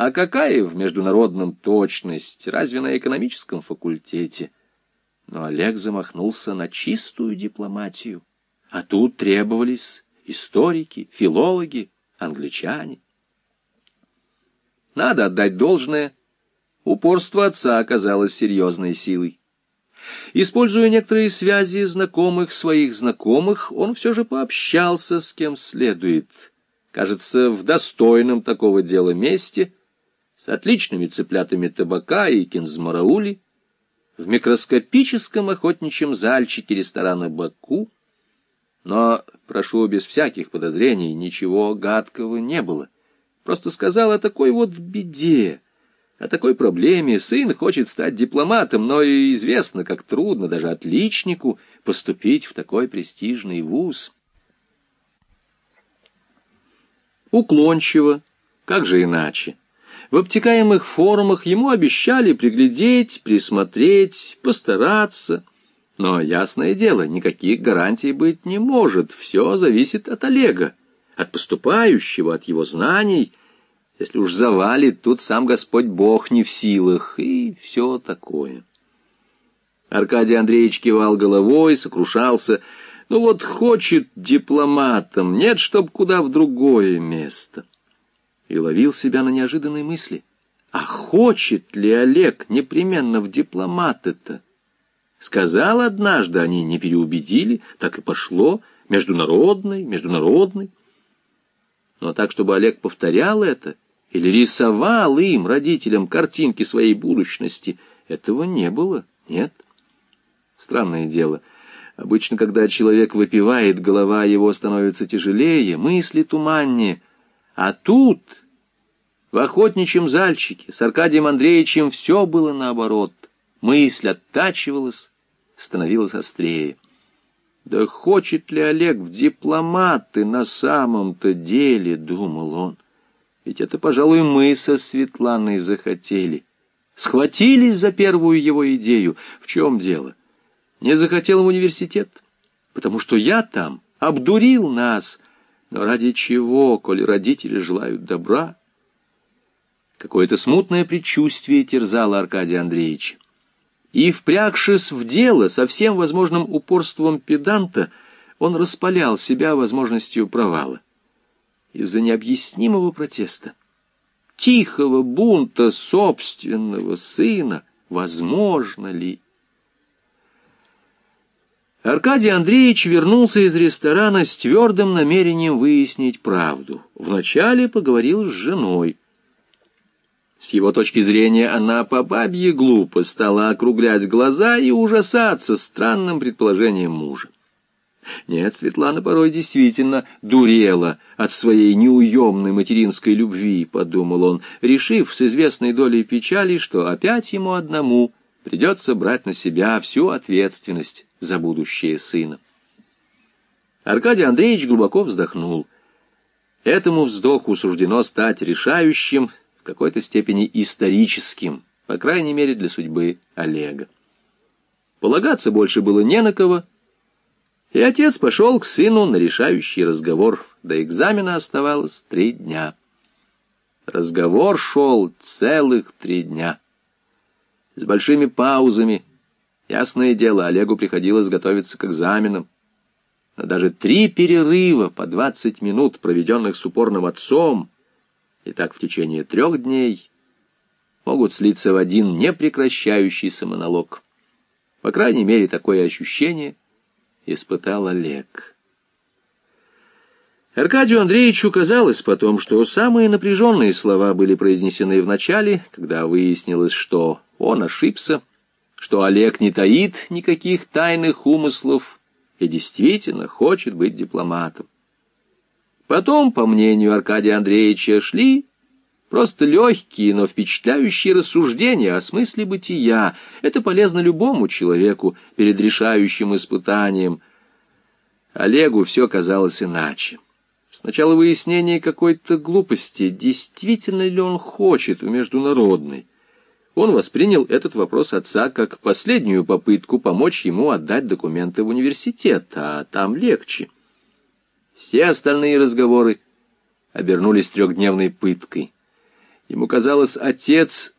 А какая в международном точность, разве на экономическом факультете? Но Олег замахнулся на чистую дипломатию. А тут требовались историки, филологи, англичане. Надо отдать должное, упорство отца оказалось серьезной силой. Используя некоторые связи знакомых своих знакомых, он все же пообщался с кем следует. Кажется, в достойном такого дела месте, с отличными цыплятами табака и кинзмараули, в микроскопическом охотничьем зальчике ресторана «Баку», но, прошу без всяких подозрений, ничего гадкого не было. Просто сказал о такой вот беде, о такой проблеме. Сын хочет стать дипломатом, но и известно, как трудно даже отличнику поступить в такой престижный вуз. Уклончиво, как же иначе. В обтекаемых форумах ему обещали приглядеть, присмотреть, постараться. Но, ясное дело, никаких гарантий быть не может. Все зависит от Олега, от поступающего, от его знаний — если уж завалит, тут сам Господь Бог не в силах, и все такое. Аркадий Андреевич кивал головой, сокрушался. Ну вот хочет дипломатом, нет, чтоб куда в другое место. И ловил себя на неожиданной мысли. А хочет ли Олег непременно в дипломаты-то? Сказал однажды, они не переубедили, так и пошло, международный, международный. Но так, чтобы Олег повторял это, или рисовал им, родителям, картинки своей будущности. Этого не было, нет. Странное дело. Арбычно, когда человек выпивает, голова его становится тяжелее, мысли туманнее. А тут, в охотничьем зальчике, с Аркадием Андреевичем все было наоборот. Мысль оттачивалась, становилась острее. Да хочет ли Олег в дипломаты на самом-то деле, думал он. Ведь это, пожалуй, мы со Светланой захотели. Схватились за первую его идею. В чем дело? Не захотел в университет, потому что я там обдурил нас. Но ради чего, коли родители желают добра? Какое-то смутное предчувствие терзало Аркадия Андреевича. И, впрягшись в дело со всем возможным упорством педанта, он распалял себя возможностью провала из-за необъяснимого протеста, тихого бунта собственного сына, возможно ли? Аркадий Андреевич вернулся из ресторана с твердым намерением выяснить правду. Вначале поговорил с женой. С его точки зрения она по бабье глупо стала округлять глаза и ужасаться странным предположением мужа. Нет, Светлана порой действительно дурела от своей неуемной материнской любви, подумал он, решив с известной долей печали, что опять ему одному придется брать на себя всю ответственность за будущее сына. Аркадий Андреевич глубоко вздохнул. Этому вздоху суждено стать решающим, в какой-то степени историческим, по крайней мере для судьбы Олега. Полагаться больше было не на кого, и отец пошел к сыну на решающий разговор. До экзамена оставалось три дня. Разговор шел целых три дня. С большими паузами. Ясное дело, Олегу приходилось готовиться к экзаменам. Но даже три перерыва по двадцать минут, проведенных с упорным отцом, и так в течение трех дней, могут слиться в один непрекращающийся монолог. По крайней мере, такое ощущение испытал Олег. Аркадию Андреевичу казалось потом, что самые напряженные слова были произнесены в начале, когда выяснилось, что он ошибся, что Олег не таит никаких тайных умыслов и действительно хочет быть дипломатом. Потом, по мнению Аркадия Андреевича, шли просто легкие, но впечатляющие рассуждения о смысле бытия. Это полезно любому человеку перед решающим испытанием – Олегу все казалось иначе. Сначала выяснение какой-то глупости, действительно ли он хочет в международной. Он воспринял этот вопрос отца как последнюю попытку помочь ему отдать документы в университет, а там легче. Все остальные разговоры обернулись трехдневной пыткой. Ему казалось, отец